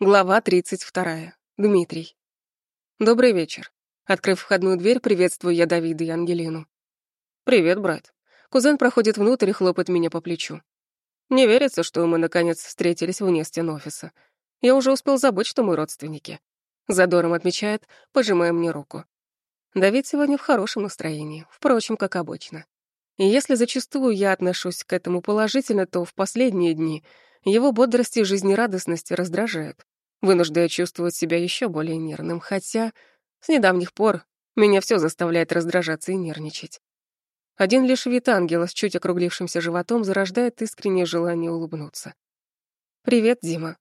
Глава 32. Дмитрий. Добрый вечер. Открыв входную дверь, приветствую я Давида и Ангелину. «Привет, брат». Кузен проходит внутрь и хлопает меня по плечу. Не верится, что мы, наконец, встретились вне стен офиса. Я уже успел забыть, что мы родственники. Задором отмечает, пожимая мне руку. Давид сегодня в хорошем настроении, впрочем, как обычно. И если зачастую я отношусь к этому положительно, то в последние дни его бодрость и жизнерадостность раздражают, вынуждая чувствовать себя еще более нервным, хотя с недавних пор меня все заставляет раздражаться и нервничать. Один лишь вид ангела с чуть округлившимся животом зарождает искреннее желание улыбнуться. «Привет, Дима».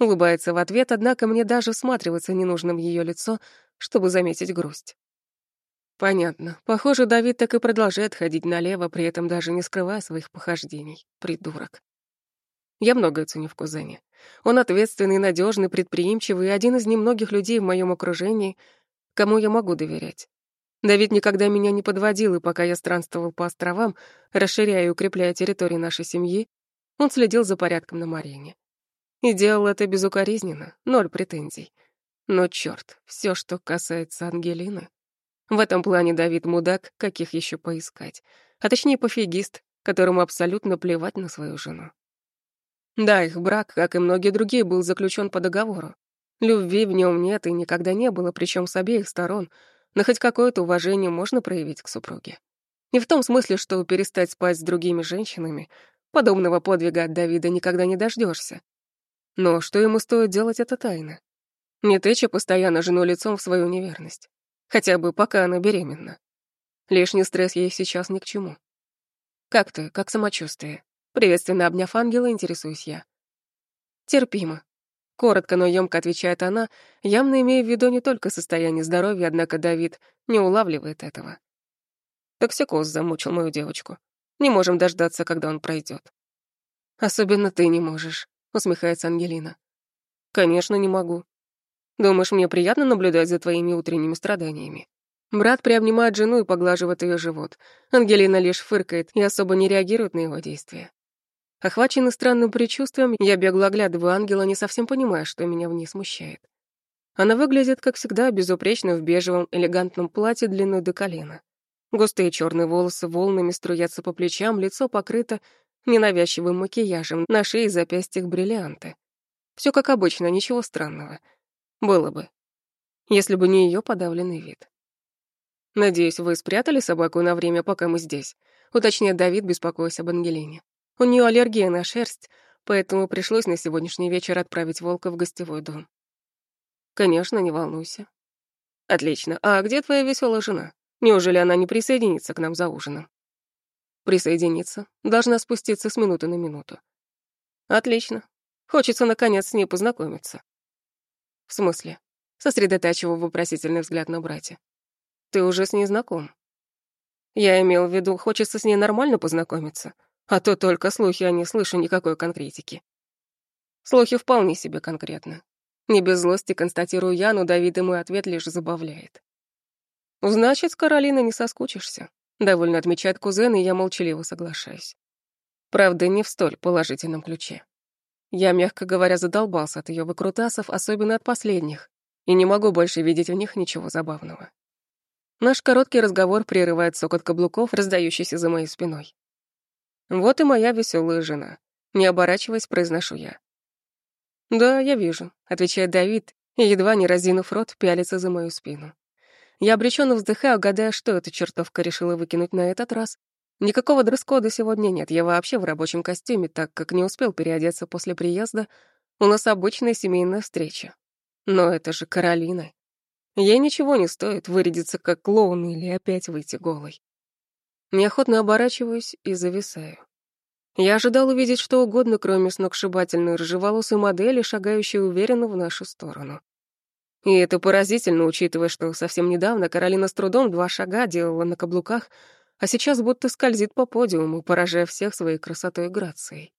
Улыбается в ответ, однако мне даже всматриваться не нужно в ее лицо, чтобы заметить грусть. Понятно. Похоже, Давид так и продолжает ходить налево, при этом даже не скрывая своих похождений. Придурок. Я многое ценю в кузене. Он ответственный, надежный, предприимчивый один из немногих людей в моем окружении, кому я могу доверять. Давид никогда меня не подводил, и пока я странствовал по островам, расширяя и укрепляя территории нашей семьи, он следил за порядком на Марине. И делал это безукоризненно, ноль претензий. Но чёрт, всё, что касается Ангелины... В этом плане Давид мудак, каких еще поискать. А точнее пофигист, которому абсолютно плевать на свою жену. Да, их брак, как и многие другие, был заключен по договору. Любви в нем нет и никогда не было, причем с обеих сторон, но хоть какое-то уважение можно проявить к супруге. Не в том смысле, что перестать спать с другими женщинами, подобного подвига от Давида никогда не дождешься. Но что ему стоит делать это тайно? Не тыча постоянно жену лицом в свою неверность. Хотя бы пока она беременна. Лишний стресс ей сейчас ни к чему. «Как ты? Как самочувствие?» Приветственно обняв ангела, интересуюсь я. Терпимо. Коротко, но ёмко отвечает она, явно имея в виду не только состояние здоровья, однако Давид не улавливает этого. Токсикоз замучил мою девочку. Не можем дождаться, когда он пройдет. Особенно ты не можешь, усмехается Ангелина. Конечно, не могу. Думаешь, мне приятно наблюдать за твоими утренними страданиями? Брат приобнимает жену и поглаживает ее живот. Ангелина лишь фыркает и особо не реагирует на его действия. Охваченный странным предчувствием, я бегло оглядываю ангела, не совсем понимая, что меня в ней смущает. Она выглядит, как всегда, безупречно в бежевом элегантном платье длиной до колена. Густые черные волосы волнами струятся по плечам, лицо покрыто ненавязчивым макияжем, на шее и запястьях бриллианты. Все как обычно, ничего странного. Было бы. Если бы не ее подавленный вид. «Надеюсь, вы спрятали собаку на время, пока мы здесь?» — уточняет Давид, беспокоясь об Ангелине. У нее аллергия на шерсть, поэтому пришлось на сегодняшний вечер отправить волка в гостевой дом. Конечно, не волнуйся. Отлично. А где твоя веселая жена? Неужели она не присоединится к нам за ужином? Присоединиться. Должна спуститься с минуты на минуту. Отлично. Хочется, наконец, с ней познакомиться. В смысле? Сосредотачиваю вопросительный взгляд на брате. Ты уже с ней знаком. Я имел в виду, хочется с ней нормально познакомиться. А то только слухи, а не слышу никакой конкретики. Слухи вполне себе конкретно. Не без злости констатирую я, но Давид мой ответ лишь забавляет. «Значит, с Каролиной не соскучишься», — довольно отмечает кузен, и я молчаливо соглашаюсь. Правда, не в столь положительном ключе. Я, мягко говоря, задолбался от ее выкрутасов, особенно от последних, и не могу больше видеть в них ничего забавного. Наш короткий разговор прерывает сокот каблуков, раздающийся за моей спиной. Вот и моя веселая жена. Не оборачиваясь, произношу я. «Да, я вижу», — отвечает Давид, и, едва не разинув рот, пялится за мою спину. Я обреченно вздыхаю, гадая, что эта чертовка решила выкинуть на этот раз. Никакого дресс-кода сегодня нет, я вообще в рабочем костюме, так как не успел переодеться после приезда. У нас обычная семейная встреча. Но это же Каролина. Ей ничего не стоит вырядиться как клоун или опять выйти голой. Неохотно оборачиваюсь и зависаю. Я ожидал увидеть что угодно, кроме сногсшибательной рыжеволосой модели, шагающей уверенно в нашу сторону. И это поразительно, учитывая, что совсем недавно Каролина с трудом два шага делала на каблуках, а сейчас будто скользит по подиуму, поражая всех своей красотой и грацией.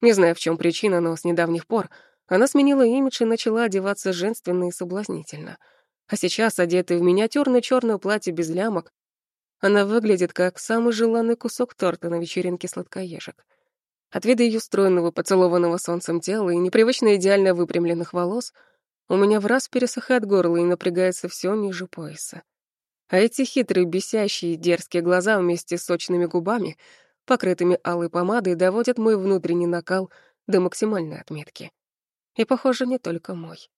Не знаю, в чем причина, но с недавних пор она сменила имидж и начала одеваться женственно и соблазнительно. А сейчас, одетая в миниатюрное черное платье без лямок, она выглядит как самый желанный кусок торта на вечеринке сладкоежек. От вида ее стройного, поцелованного солнцем тела и непривычно идеально выпрямленных волос у меня в раз пересыхает горло и напрягается все ниже пояса. А эти хитрые, бесящие, дерзкие глаза вместе с сочными губами, покрытыми алой помадой, доводят мой внутренний накал до максимальной отметки. И, похоже, не только мой.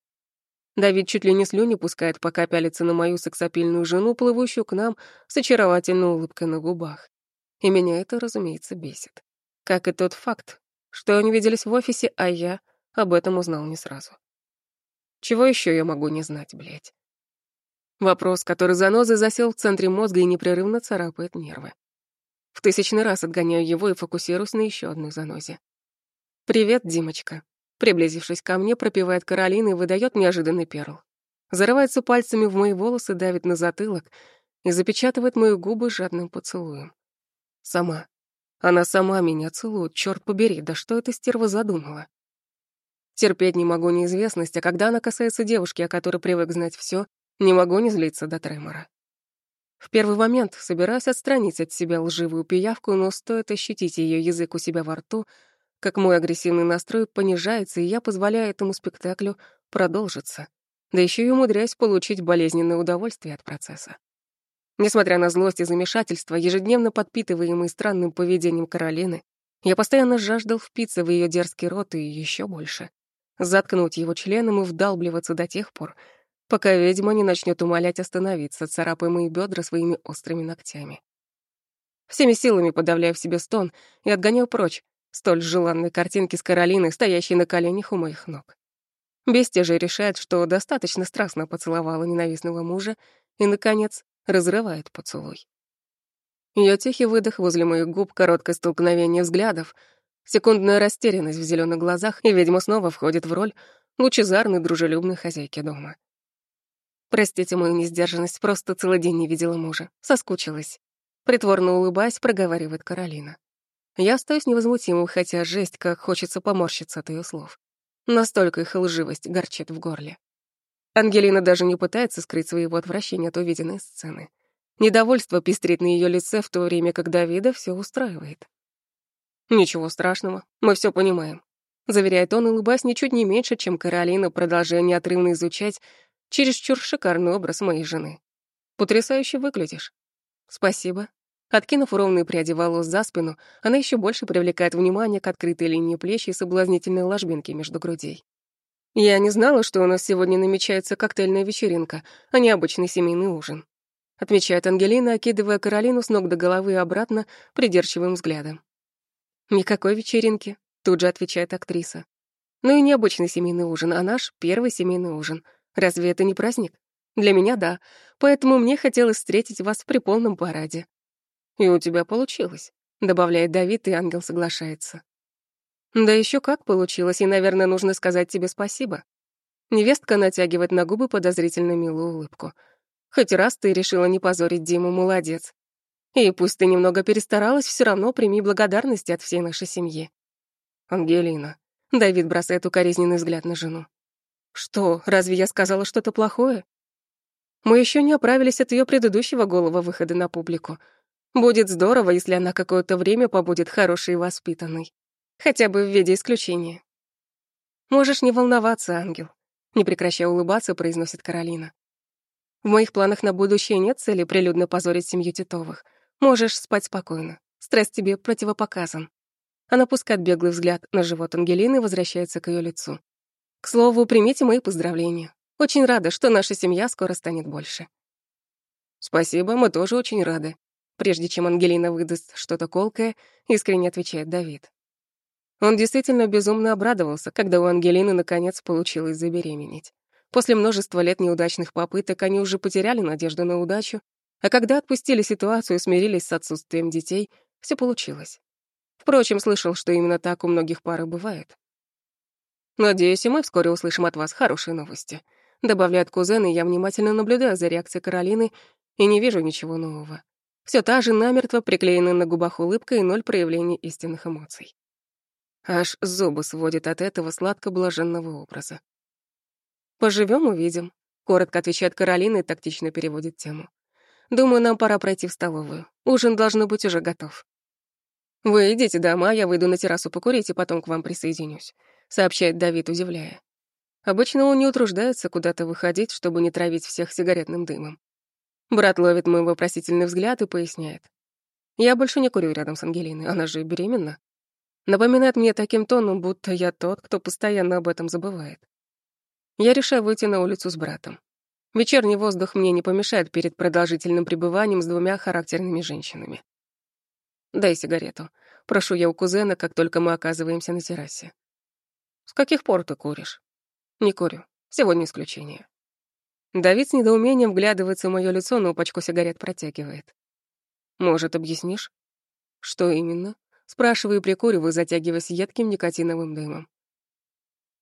Давид чуть ли не слюни пускает, пока пялится на мою сексапильную жену, плывущую к нам с очаровательной улыбкой на губах. И меня это, разумеется, бесит. Как и тот факт, что они виделись в офисе, а я об этом узнал не сразу. Чего еще я могу не знать, блядь? Вопрос, который занозой засел в центре мозга и непрерывно царапает нервы. В тысячный раз отгоняю его и фокусируюсь на еще одной занозе. «Привет, Димочка». Приблизившись ко мне, пропевает Каролина и выдает неожиданный перл. Зарывается пальцами в мои волосы, давит на затылок и запечатывает мои губы жадным поцелуем. Сама. Она сама меня целует, черт побери, да что эта стерва задумала? Терпеть не могу неизвестность, а когда она касается девушки, о которой привык знать все, не могу не злиться до тремора. В первый момент собираюсь отстранить от себя лживую пиявку, но стоит ощутить ее язык у себя во рту, как мой агрессивный настрой понижается, и я позволяю этому спектаклю продолжиться. Да еще и умудряюсь получить болезненное удовольствие от процесса. Несмотря на злость и замешательство, ежедневно подпитываемые странным поведением Каролины, я постоянно жаждал впиться в ее дерзкий рот и еще больше. Заткнуть его членом и вдалбливаться до тех пор, пока ведьма не начнет умолять остановиться, царапая мои бедра своими острыми ногтями. Всеми силами подавляю в себе стон и отгоняю прочь столь желанной картинки с Каролиной, стоящей на коленях у моих ног. Бестия же решает, что достаточно страстно поцеловала ненавистного мужа и, наконец, разрывает поцелуй. Ее тихий выдох возле моих губ, короткое столкновение взглядов, секундная растерянность в зеленых глазах, и ведьма снова входит в роль лучезарной, дружелюбной хозяйки дома. Простите мою несдержанность, просто целый день не видела мужа. Соскучилась. Притворно улыбаясь, проговаривает Каролина. Я остаюсь невозмутимым, хотя жесть, как хочется поморщиться от ее слов. Настолько их лживость горчит в горле. Ангелина даже не пытается скрыть своего отвращения от увиденной сцены. Недовольство пестрит на ее лице в то время, как Давида все устраивает. «Ничего страшного, мы все понимаем», — заверяет он, улыбаясь ничуть не меньше, чем Каролина, продолжая неотрывно изучать чересчур шикарный образ моей жены. Потрясающе выглядишь. Спасибо. Откинув ровные пряди волос за спину, она еще больше привлекает внимание к открытой линии плеч и соблазнительной ложбинке между грудей. Я не знала, что у нас сегодня намечается коктейльная вечеринка, а не обычный семейный ужин. Отмечает Ангелина, окидывая Каролину с ног до головы и обратно придирчивым взглядом. «Никакой вечеринки», — тут же отвечает актриса. «Ну и необычный семейный ужин, а наш первый семейный ужин — Разве это не праздник? Для меня — да. Поэтому мне хотелось встретить вас при полном параде. И у тебя получилось, — добавляет Давид, и ангел соглашается. Да еще как получилось, и, наверное, нужно сказать тебе спасибо. Невестка натягивает на губы подозрительно милую улыбку. Хоть раз ты решила не позорить Диму, молодец. И пусть ты немного перестаралась, все равно прими благодарность от всей нашей семьи. Ангелина. Давид бросает укоризненный взгляд на жену. Что, разве я сказала что-то плохое? Мы еще не оправились от ее предыдущего голого выхода на публику. Будет здорово, если она какое-то время побудет хорошей и воспитанной. Хотя бы в виде исключения. Можешь не волноваться, ангел. Не прекращая улыбаться, произносит Каролина. В моих планах на будущее нет цели прилюдно позорить семью Титовых. Можешь спать спокойно. Стресс тебе противопоказан. Она пускает беглый взгляд на живот Ангелины и возвращается к ее лицу. К слову, примите мои поздравления. Очень рада, что наша семья скоро станет больше. Спасибо, мы тоже очень рады. Прежде чем Ангелина выдаст что-то колкое, искренне отвечает Давид. Он действительно безумно обрадовался, когда у Ангелины наконец получилось забеременеть. После множества лет неудачных попыток они уже потеряли надежду на удачу, а когда отпустили ситуацию и смирились с отсутствием детей, все получилось. Впрочем, слышал, что именно так у многих пар и бывает. Надеюсь, и мы вскоре услышим от вас хорошие новости. Добавляет кузен, и я внимательно наблюдаю за реакцией Каролины и не вижу ничего нового. Все та же намертво приклеенная на губах улыбка и ноль проявления истинных эмоций. Аж зубы сводит от этого сладко-блаженного образа. Поживем, увидим», — коротко отвечает Каролина и тактично переводит тему. «Думаю, нам пора пройти в столовую. Ужин должно быть уже готов». «Вы идите дома, я выйду на террасу покурить и потом к вам присоединюсь», — сообщает Давид, удивляя. Обычно он не утруждается куда-то выходить, чтобы не травить всех сигаретным дымом. Брат ловит мой вопросительный взгляд и поясняет. «Я больше не курю рядом с Ангелиной, она же беременна». Напоминает мне таким тоном, будто я тот, кто постоянно об этом забывает. Я решаю выйти на улицу с братом. Вечерний воздух мне не помешает перед продолжительным пребыванием с двумя характерными женщинами. «Дай сигарету», — прошу я у кузена, как только мы оказываемся на террасе. «С каких пор ты куришь?» «Не курю. Сегодня исключение». Давид с недоумением вглядывается в моё лицо, но пачку сигарет протягивает. «Может, объяснишь?» «Что именно?» Спрашиваю прикуриваю, затягиваясь едким никотиновым дымом.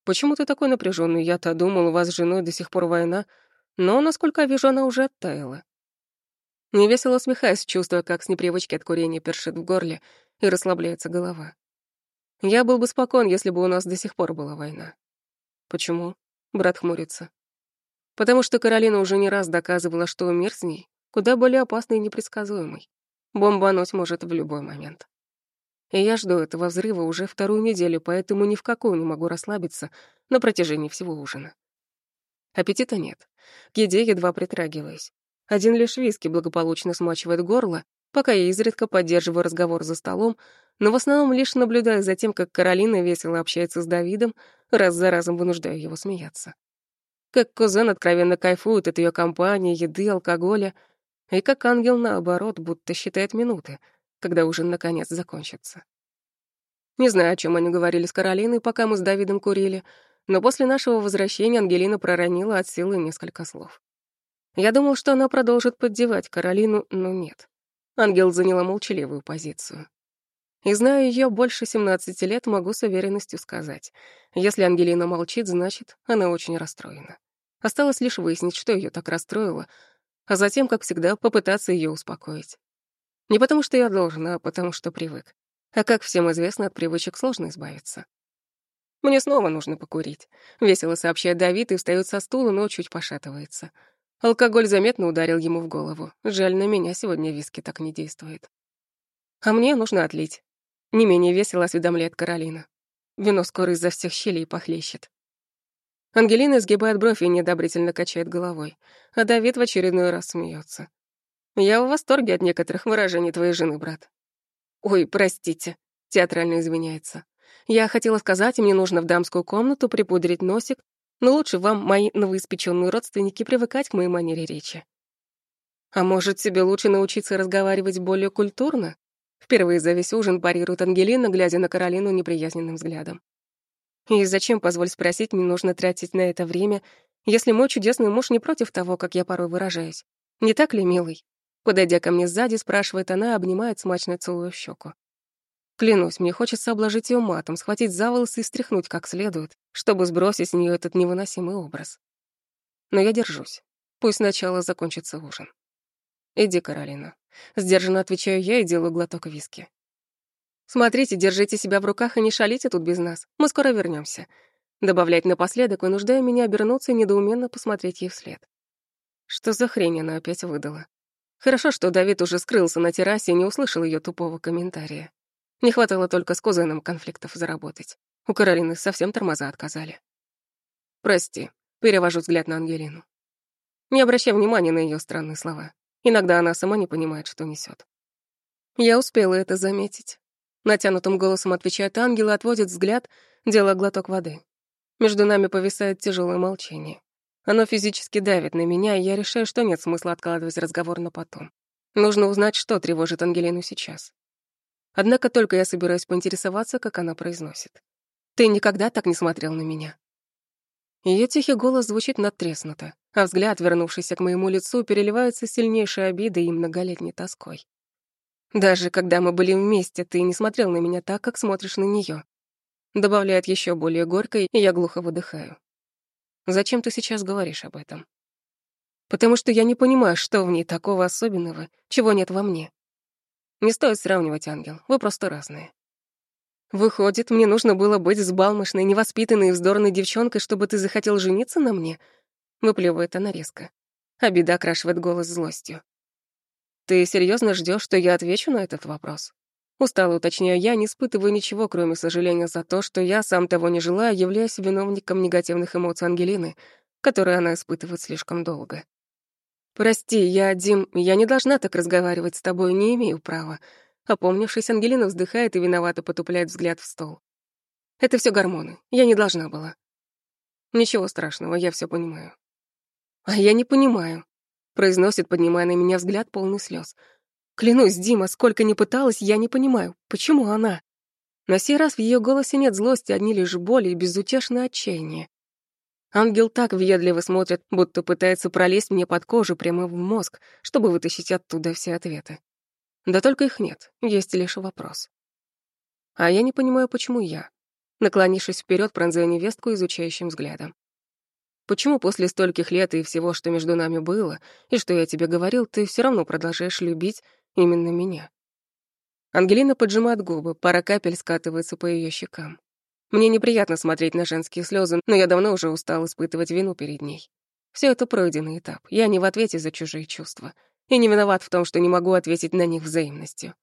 «Почему ты такой напряженный? Я-то думал, у вас с женой до сих пор война, но, насколько я вижу, она уже оттаяла». Невесело усмехаясь, чувствуя, как с непривычки от курения першит в горле и расслабляется голова. Я был бы спокоен, если бы у нас до сих пор была война. Почему? Брат хмурится. Потому что Каролина уже не раз доказывала, что мир с ней куда более опасный и непредсказуемый. Бомбануть может в любой момент. И я жду этого взрыва уже вторую неделю, поэтому ни в какую не могу расслабиться на протяжении всего ужина. Аппетита нет. К еде едва притрагиваюсь. Один лишь виски благополучно смачивает горло, пока я изредка поддерживаю разговор за столом, но в основном лишь наблюдаю за тем, как Каролина весело общается с Давидом, раз за разом вынуждая его смеяться. Как кузен откровенно кайфует от ее компании, еды, алкоголя, и как ангел, наоборот, будто считает минуты — когда ужин наконец закончится. Не знаю, о чем они говорили с Каролиной, пока мы с Давидом курили, но после нашего возвращения Ангелина проронила от силы несколько слов. Я думал, что она продолжит поддевать Каролину, но нет. Ангел заняла молчаливую позицию. И зная ее больше 17 лет, могу с уверенностью сказать. Если Ангелина молчит, значит, она очень расстроена. Осталось лишь выяснить, что ее так расстроило, а затем, как всегда, попытаться ее успокоить. Не потому, что я должен, а потому, что привык. А как всем известно, от привычек сложно избавиться. Мне снова нужно покурить. Весело сообщает Давид и встаёт со стула, но чуть пошатывается. Алкоголь заметно ударил ему в голову. Жаль, на меня сегодня виски так не действует. А мне нужно отлить. Не менее весело осведомляет Каролина. Вино скоро из-за всех щелей похлещет. Ангелина сгибает бровь и недобрительно качает головой, а Давид в очередной раз смеется. Я в восторге от некоторых выражений твоей жены, брат. Ой, простите, театрально извиняется. Я хотела сказать, мне нужно в дамскую комнату припудрить носик, но лучше вам, мои новоиспеченные родственники, привыкать к моей манере речи. А может, тебе лучше научиться разговаривать более культурно? Впервые за весь ужин парирует Ангелина, глядя на Каролину неприязненным взглядом. И зачем, позволь спросить, мне нужно тратить на это время, если мой чудесный муж не против того, как я порой выражаюсь? Не так ли, милый? Подойдя ко мне сзади, спрашивает она, обнимает смачно целую щеку. Клянусь, мне хочется обложить ее матом, схватить за волосы и стряхнуть как следует, чтобы сбросить с нее этот невыносимый образ. Но я держусь. Пусть сначала закончится ужин. Иди, Каролина. Сдержанно отвечаю я и делаю глоток виски. Смотрите, держите себя в руках и не шалите тут без нас. Мы скоро вернемся. Добавлять напоследок, вынуждая меня обернуться и недоуменно посмотреть ей вслед. Что за хрень она опять выдала? Хорошо, что Давид уже скрылся на террасе и не услышал ее тупого комментария. Не хватало только с кузеном конфликтов заработать. У Каролины совсем тормоза отказали. «Прости», — перевожу взгляд на Ангелину. Не обращай внимания на ее странные слова. Иногда она сама не понимает, что несет. Я успела это заметить. Натянутым голосом отвечает ангел и отводит взгляд, делая глоток воды. Между нами повисает тяжелое молчание. Оно физически давит на меня, и я решаю, что нет смысла откладывать разговор на потом. Нужно узнать, что тревожит Ангелину сейчас. Однако только я собираюсь поинтересоваться, как она произносит. «Ты никогда так не смотрел на меня?» Ее тихий голос звучит надтреснуто, а взгляд, вернувшийся к моему лицу, переливается сильнейшей обидой и многолетней тоской. «Даже когда мы были вместе, ты не смотрел на меня так, как смотришь на нее. Добавляет еще более горько, и я глухо выдыхаю. Зачем ты сейчас говоришь об этом? Потому что я не понимаю, что в ней такого особенного, чего нет во мне. Не стоит сравнивать, ангел, вы просто разные. Выходит, мне нужно было быть сбалмошной, невоспитанной и вздорной девчонкой, чтобы ты захотел жениться на мне? Выплевывает она резко. Обида окрашивает голос злостью. Ты серьезно ждешь, что я отвечу на этот вопрос? Устало уточняю я, не испытываю ничего, кроме сожаления за то, что я, сам того не желая, являюсь виновником негативных эмоций Ангелины, которые она испытывает слишком долго. «Прости, я, Дим, я не должна так разговаривать с тобой, не имею права». Опомнившись, Ангелина вздыхает и виновато потупляет взгляд в стол. «Это все гормоны. Я не должна была». «Ничего страшного, я все понимаю». «А я не понимаю», — произносит, поднимая на меня взгляд полный слез. «Клянусь, Дима, сколько ни пыталась, я не понимаю, почему она?» На сей раз в ее голосе нет злости, одни лишь боли и безутешное отчаяние. Ангел так въедливо смотрит, будто пытается пролезть мне под кожу прямо в мозг, чтобы вытащить оттуда все ответы. Да только их нет, есть лишь вопрос. А я не понимаю, почему я. Наклонившись вперед, пронзая невестку изучающим взглядом. Почему после стольких лет и всего, что между нами было, и что я тебе говорил, ты все равно продолжаешь любить именно меня? Ангелина поджимает губы, пара капель скатывается по ее щекам. Мне неприятно смотреть на женские слезы, но я давно уже устал испытывать вину перед ней. Все это пройденный этап. Я не в ответе за чужие чувства. И не виноват в том, что не могу ответить на них взаимностью.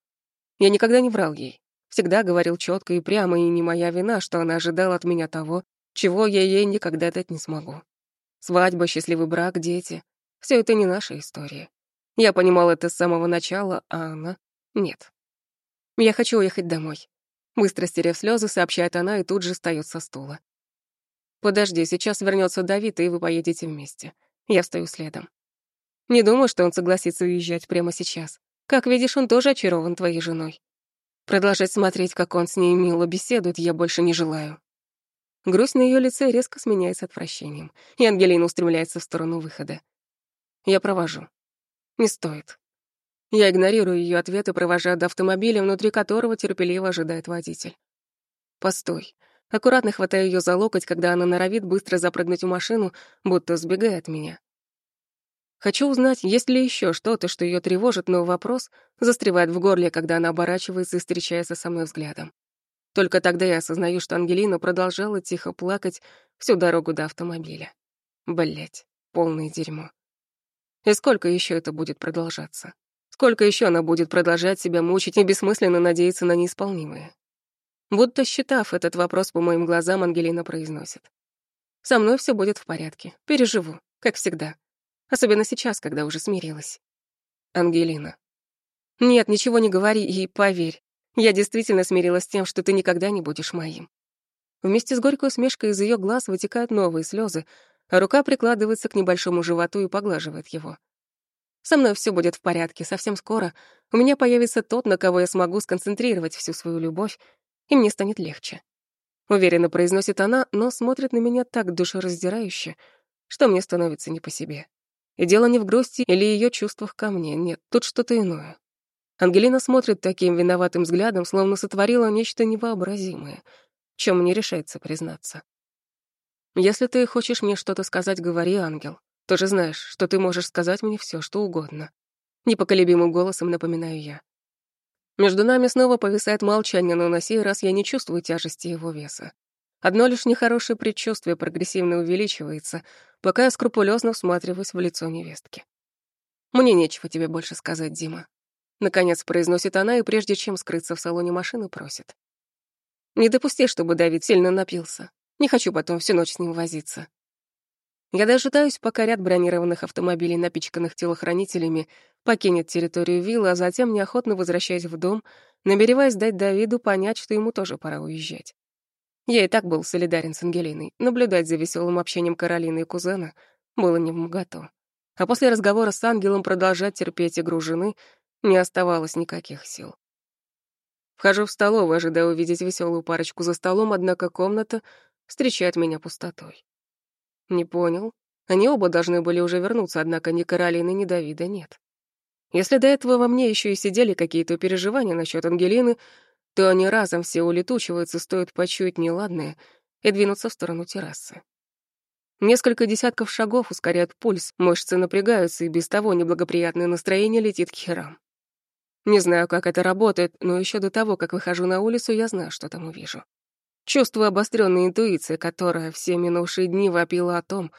Я никогда не врал ей. Всегда говорил четко и прямо, и не моя вина, что она ожидала от меня того, чего я ей никогда дать не смогу. Свадьба, счастливый брак, дети — все это не наша история. Я понимал это с самого начала, а она — нет. Я хочу уехать домой. Быстро стерев слезы, сообщает она и тут же встаёт со стула. «Подожди, сейчас вернется Давид, и вы поедете вместе. Я встаю следом. Не думаю, что он согласится уезжать прямо сейчас. Как видишь, он тоже очарован твоей женой. Продолжать смотреть, как он с ней мило беседует, я больше не желаю». Грусть на ее лице резко сменяется отвращением, и Ангелина устремляется в сторону выхода. Я провожу. Не стоит. Я игнорирую ее ответ и провожаю до автомобиля, внутри которого терпеливо ожидает водитель. «Постой». Аккуратно хватаю ее за локоть, когда она норовит быстро запрыгнуть в машину, будто сбегая от меня. Хочу узнать, есть ли еще что-то, что ее тревожит, но вопрос застревает в горле, когда она оборачивается и встречается со мной взглядом. Только тогда я осознаю, что Ангелина продолжала тихо плакать всю дорогу до автомобиля. Блять, полное дерьмо. И сколько еще это будет продолжаться? Сколько еще она будет продолжать себя мучить и бессмысленно надеяться на неисполнимое? Будто считав этот вопрос по моим глазам, Ангелина произносит. «Со мной все будет в порядке. Переживу, как всегда. Особенно сейчас, когда уже смирилась». Ангелина. «Нет, ничего не говори и поверь. Я действительно смирилась с тем, что ты никогда не будешь моим». Вместе с горькой усмешкой из ее глаз вытекают новые слезы, а рука прикладывается к небольшому животу и поглаживает его. Со мной все будет в порядке, совсем скоро у меня появится тот, на кого я смогу сконцентрировать всю свою любовь, и мне станет легче. Уверенно произносит она, но смотрит на меня так душераздирающе, что мне становится не по себе. И дело не в грусти или ее чувствах ко мне, нет, тут что-то иное. Ангелина смотрит таким виноватым взглядом, словно сотворила нечто невообразимое, чем не решается признаться. «Если ты хочешь мне что-то сказать, говори, ангел. Ты же знаешь, что ты можешь сказать мне все, что угодно. Непоколебимым голосом напоминаю я. Между нами снова повисает молчание, но на сей раз я не чувствую тяжести его веса. Одно лишь нехорошее предчувствие прогрессивно увеличивается, пока я скрупулезно всматриваюсь в лицо невестки. «Мне нечего тебе больше сказать, Дима». Наконец произносит она, и прежде чем скрыться в салоне машины, просит. «Не допусти, чтобы Давид сильно напился. Не хочу потом всю ночь с ним возиться. Я дожидаюсь, пока ряд бронированных автомобилей, напичканных телохранителями, покинет территорию виллы, а затем неохотно возвращаюсь в дом, намереваясь дать Давиду понять, что ему тоже пора уезжать. Я и так был солидарен с Ангелиной. Наблюдать за веселым общением Каролины и кузена было не в моготу. А после разговора с ангелом продолжать терпеть игру жены не оставалось никаких сил. Вхожу в столовую, ожидая увидеть веселую парочку за столом, однако комната встречает меня пустотой. Не понял. Они оба должны были уже вернуться, однако ни Каролины, ни Давида нет. Если до этого во мне еще и сидели какие-то переживания насчет Ангелины, то они разом все улетучиваются, стоит почуять неладное и двинуться в сторону террасы. Несколько десятков шагов ускоряют пульс, мышцы напрягаются, и без того неблагоприятное настроение летит к херам. Не знаю, как это работает, но еще до того, как выхожу на улицу, я знаю, что там увижу. Чувствую обостренной интуиции, которая все минувшие дни вопила о том,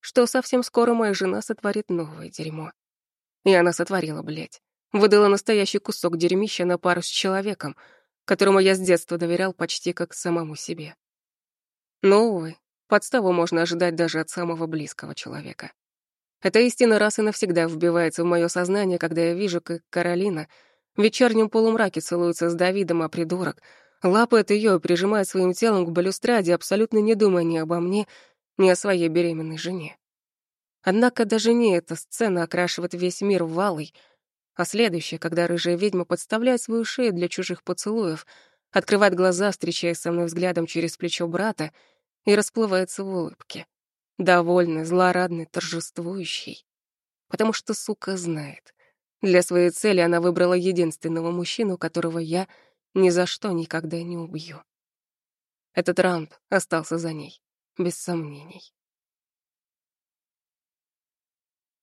что совсем скоро моя жена сотворит новое дерьмо. И она сотворила, блядь. Выдала настоящий кусок дерьмища на пару с человеком, которому я с детства доверял почти как самому себе. Но, увы, подставу можно ожидать даже от самого близкого человека. Эта истина раз и навсегда вбивается в мое сознание, когда я вижу, как Каролина в вечернем полумраке целуется с Давидом, а придурок лапает ее и прижимает своим телом к балюстраде, абсолютно не думая ни обо мне, ни о своей беременной жене. Однако даже не эта сцена окрашивает весь мир в алый, а следующая, когда рыжая ведьма подставляет свою шею для чужих поцелуев, открывает глаза, встречаясь со мной взглядом через плечо брата, и расплывается в улыбке. Довольный, злорадный, торжествующий. Потому что, сука, знает. Для своей цели она выбрала единственного мужчину, которого я ни за что никогда не убью. Этот раунд остался за ней, без сомнений.